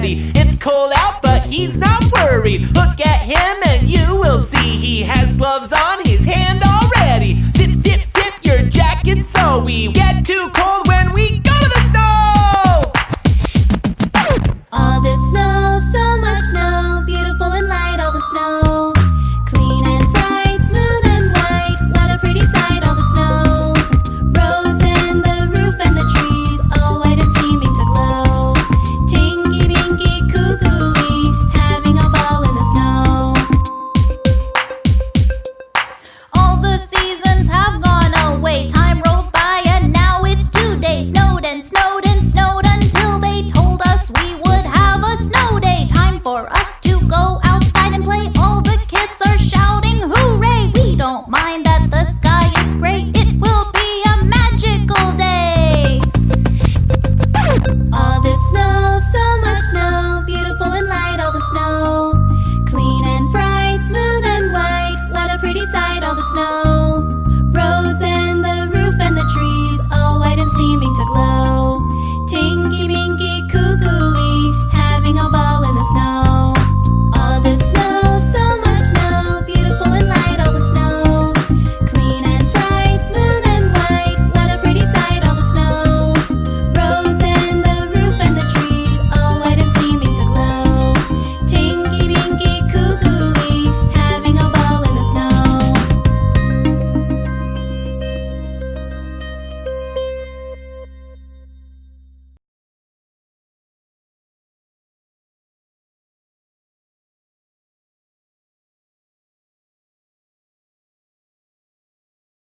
daddy. It's cold out, but he's not worried. Look at him and you will see he has gloves on his hand already. the snow.